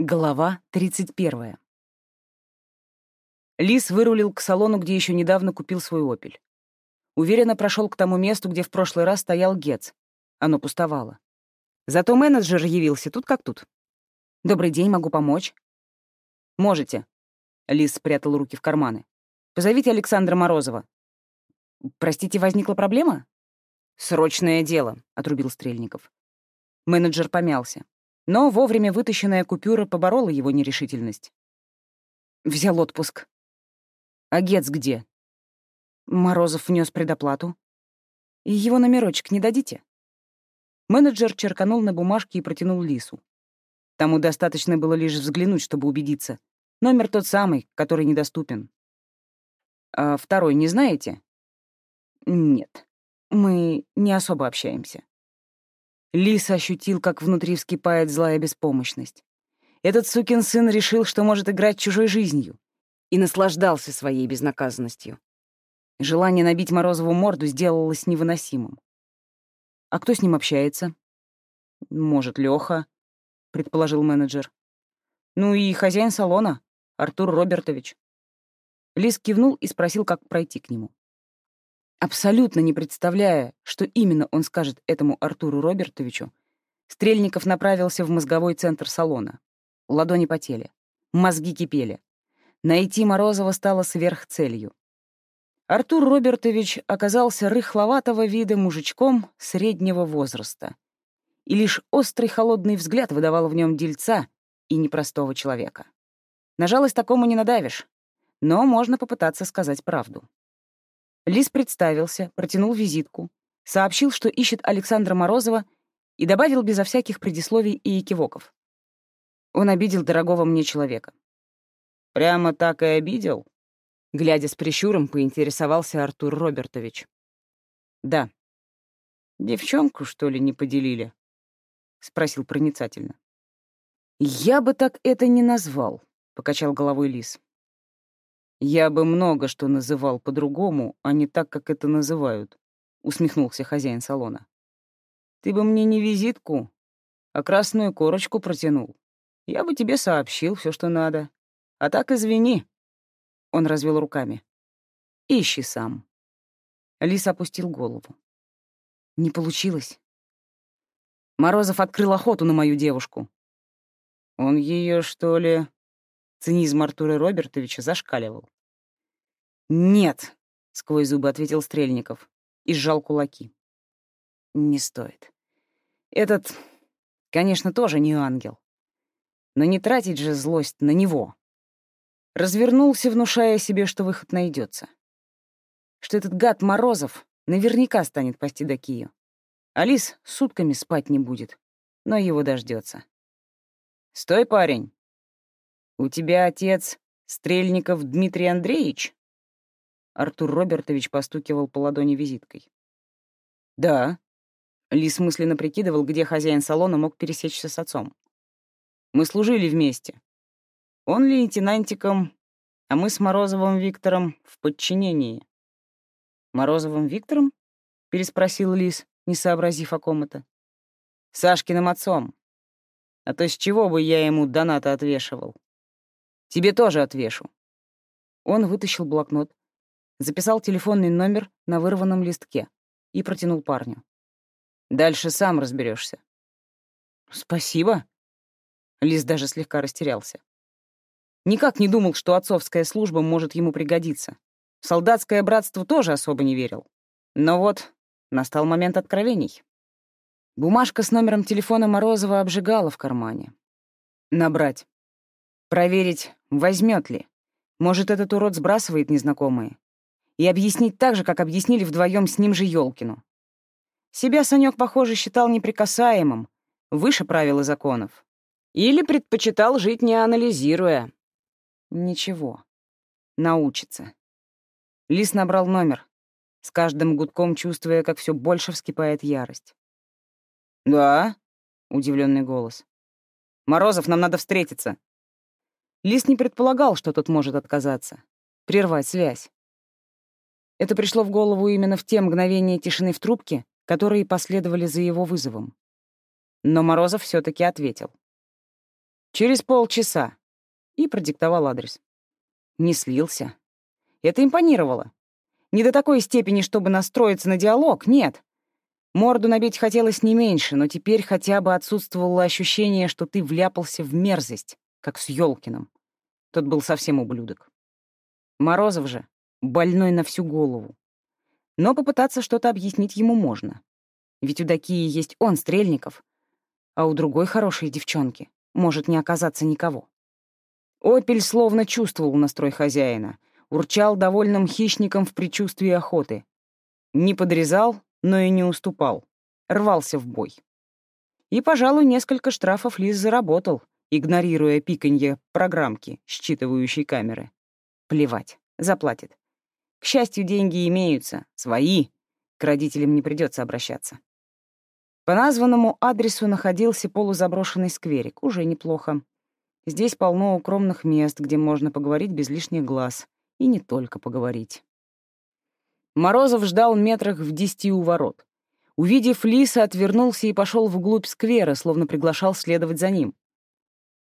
Глава 31. Лис вырулил к салону, где еще недавно купил свой «Опель». Уверенно прошел к тому месту, где в прошлый раз стоял Гец. Оно пустовало. Зато менеджер явился тут как тут. «Добрый день, могу помочь?» «Можете». Лис спрятал руки в карманы. «Позовите Александра Морозова». «Простите, возникла проблема?» «Срочное дело», — отрубил Стрельников. Менеджер помялся но вовремя вытащенная купюра поборола его нерешительность. Взял отпуск. А Гец где? Морозов внес предоплату. И его номерочек не дадите? Менеджер черканул на бумажке и протянул Лису. Тому достаточно было лишь взглянуть, чтобы убедиться. Номер тот самый, который недоступен. А второй не знаете? Нет. Мы не особо общаемся. Лис ощутил, как внутри вскипает злая беспомощность. Этот сукин сын решил, что может играть чужой жизнью, и наслаждался своей безнаказанностью. Желание набить Морозову морду сделалось невыносимым. «А кто с ним общается?» «Может, Лёха», — предположил менеджер. «Ну и хозяин салона, Артур Робертович». Лис кивнул и спросил, как пройти к нему. Абсолютно не представляя, что именно он скажет этому Артуру Робертовичу, Стрельников направился в мозговой центр салона. Ладони потели. Мозги кипели. Найти Морозова стало сверхцелью. Артур Робертович оказался рыхловатого вида мужичком среднего возраста. И лишь острый холодный взгляд выдавал в нем дельца и непростого человека. На жалость такому не надавишь, но можно попытаться сказать правду. Лис представился, протянул визитку, сообщил, что ищет Александра Морозова, и добавил безо всяких предисловий и экивоков. Он обидел дорогого мне человека. «Прямо так и обидел?» Глядя с прищуром, поинтересовался Артур Робертович. «Да». «Девчонку, что ли, не поделили?» — спросил проницательно. «Я бы так это не назвал», — покачал головой Лис. «Я бы много что называл по-другому, а не так, как это называют», — усмехнулся хозяин салона. «Ты бы мне не визитку, а красную корочку протянул. Я бы тебе сообщил все, что надо. А так извини». Он развел руками. «Ищи сам». Лис опустил голову. «Не получилось». Морозов открыл охоту на мою девушку. «Он ее, что ли...» Цинизм Артура Робертовича зашкаливал. «Нет», — сквозь зубы ответил Стрельников и сжал кулаки. «Не стоит. Этот, конечно, тоже не ангел. Но не тратить же злость на него». Развернулся, внушая себе, что выход найдется. Что этот гад Морозов наверняка станет пасти до Кию. Алис сутками спать не будет, но его дождется. «Стой, парень!» «У тебя отец Стрельников Дмитрий Андреевич?» Артур Робертович постукивал по ладони визиткой. «Да». Лис мысленно прикидывал, где хозяин салона мог пересечься с отцом. «Мы служили вместе. Он лейтенантиком, а мы с Морозовым Виктором в подчинении». «Морозовым Виктором?» — переспросил Лис, не сообразив о ком это. «Сашкиным отцом. А то с чего бы я ему доната отвешивал?» Тебе тоже отвешу». Он вытащил блокнот, записал телефонный номер на вырванном листке и протянул парню. «Дальше сам разберешься. «Спасибо». Лис даже слегка растерялся. Никак не думал, что отцовская служба может ему пригодиться. Солдатское братство тоже особо не верил. Но вот настал момент откровений. Бумажка с номером телефона Морозова обжигала в кармане. Набрать. Проверить, возьмет ли. Может, этот урод сбрасывает незнакомые. И объяснить так же, как объяснили вдвоем с ним же Ёлкину. Себя Санёк, похоже, считал неприкасаемым, выше правил и законов. Или предпочитал жить не анализируя. Ничего. Научится. Лис набрал номер, с каждым гудком чувствуя, как все больше вскипает ярость. «Да?» — удивленный голос. «Морозов, нам надо встретиться. Лис не предполагал, что тот может отказаться, прервать связь. Это пришло в голову именно в те мгновения тишины в трубке, которые последовали за его вызовом. Но Морозов все таки ответил. «Через полчаса». И продиктовал адрес. Не слился. Это импонировало. Не до такой степени, чтобы настроиться на диалог, нет. Морду набить хотелось не меньше, но теперь хотя бы отсутствовало ощущение, что ты вляпался в мерзость, как с Ёлкиным. Тот был совсем ублюдок. Морозов же больной на всю голову. Но попытаться что-то объяснить ему можно. Ведь у Дакии есть он, Стрельников, а у другой хорошей девчонки может не оказаться никого. Опель словно чувствовал настрой хозяина, урчал довольным хищником в предчувствии охоты. Не подрезал, но и не уступал. Рвался в бой. И, пожалуй, несколько штрафов Лиз заработал, игнорируя пиканье программки, считывающей камеры. Плевать, заплатит. К счастью, деньги имеются, свои. К родителям не придется обращаться. По названному адресу находился полузаброшенный скверик, уже неплохо. Здесь полно укромных мест, где можно поговорить без лишних глаз. И не только поговорить. Морозов ждал метрах в десяти у ворот. Увидев Лиса, отвернулся и пошел вглубь сквера, словно приглашал следовать за ним.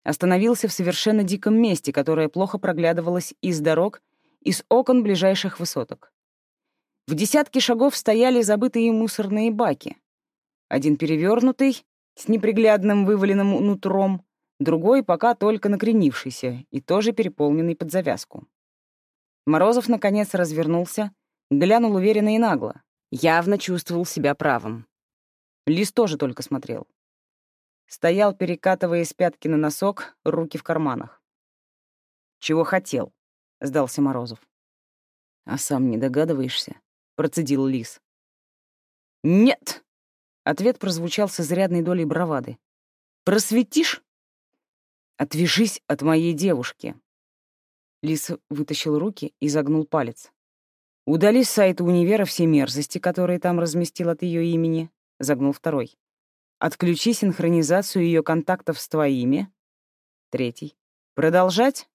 Остановился в совершенно диком месте, которое плохо проглядывалось из дорог, из окон ближайших высоток. В десятке шагов стояли забытые мусорные баки. Один перевернутый, с неприглядным вываленным нутром, другой пока только накренившийся и тоже переполненный под завязку. Морозов, наконец, развернулся, глянул уверенно и нагло. Явно чувствовал себя правым. Лис тоже только смотрел. Стоял, перекатывая с пятки на носок, руки в карманах. «Чего хотел?» — сдался Морозов. «А сам не догадываешься?» — процедил Лис. «Нет!» — ответ прозвучал с изрядной долей бравады. «Просветишь?» «Отвяжись от моей девушки!» Лис вытащил руки и загнул палец. «Удали с сайта универа все мерзости, которые там разместил от ее имени», — загнул второй. «Отключи синхронизацию ее контактов с твоими». Третий. «Продолжать?»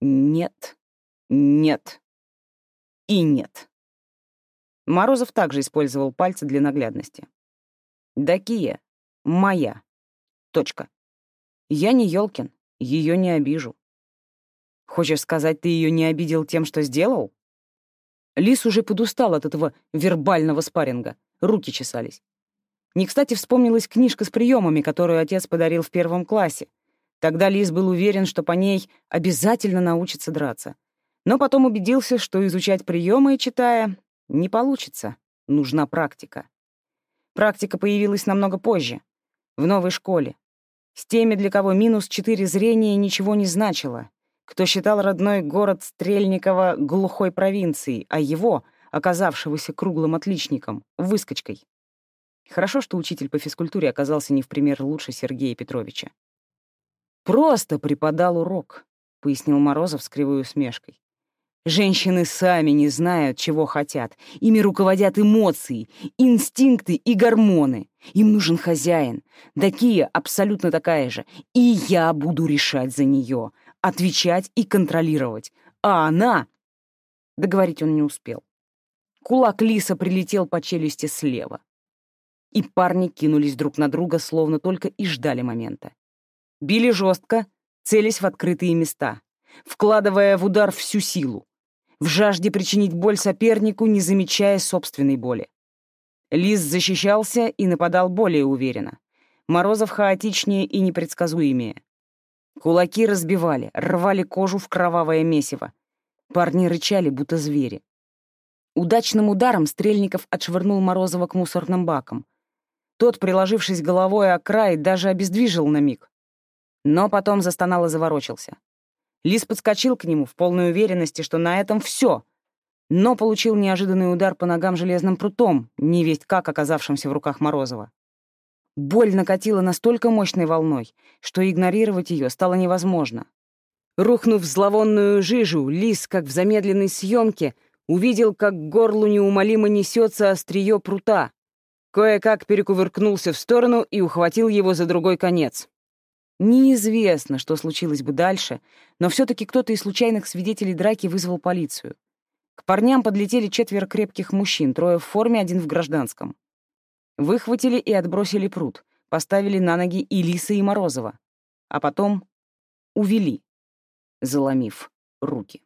«Нет, нет и нет». Морозов также использовал пальцы для наглядности. «Дакия. Моя. Точка. Я не Ёлкин, ее не обижу. Хочешь сказать, ты ее не обидел тем, что сделал? Лис уже подустал от этого вербального спарринга. Руки чесались. Не кстати вспомнилась книжка с приемами, которую отец подарил в первом классе. Тогда Лис был уверен, что по ней обязательно научится драться. Но потом убедился, что изучать приемы, читая, не получится. Нужна практика. Практика появилась намного позже, в новой школе. С теми, для кого минус четыре зрения ничего не значило кто считал родной город Стрельникова глухой провинцией, а его, оказавшегося круглым отличником, выскочкой. Хорошо, что учитель по физкультуре оказался не в пример лучше Сергея Петровича. «Просто преподал урок», — пояснил Морозов с кривой усмешкой. «Женщины сами не знают, чего хотят. Ими руководят эмоции, инстинкты и гормоны. Им нужен хозяин. Дакия абсолютно такая же. И я буду решать за нее отвечать и контролировать. А она... Договорить он не успел. Кулак лиса прилетел по челюсти слева. И парни кинулись друг на друга, словно только и ждали момента. Били жестко, целясь в открытые места, вкладывая в удар всю силу, в жажде причинить боль сопернику, не замечая собственной боли. Лис защищался и нападал более уверенно. Морозов хаотичнее и непредсказуемее. Кулаки разбивали, рвали кожу в кровавое месиво. Парни рычали, будто звери. Удачным ударом Стрельников отшвырнул Морозова к мусорным бакам. Тот, приложившись головой о край, даже обездвижил на миг. Но потом застонал и заворочился. Лис подскочил к нему в полной уверенности, что на этом все, но получил неожиданный удар по ногам железным прутом, невесть как оказавшимся в руках Морозова. Боль накатила настолько мощной волной, что игнорировать ее стало невозможно. Рухнув в зловонную жижу, лис, как в замедленной съемке, увидел, как к горлу неумолимо несется острие прута. Кое-как перекувыркнулся в сторону и ухватил его за другой конец. Неизвестно, что случилось бы дальше, но все-таки кто-то из случайных свидетелей драки вызвал полицию. К парням подлетели четверо крепких мужчин, трое в форме, один в гражданском. Выхватили и отбросили пруд, поставили на ноги и Лиса, и Морозова. а потом увели, заломив руки.